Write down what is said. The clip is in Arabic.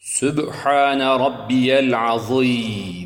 سبحان ربي العظيم.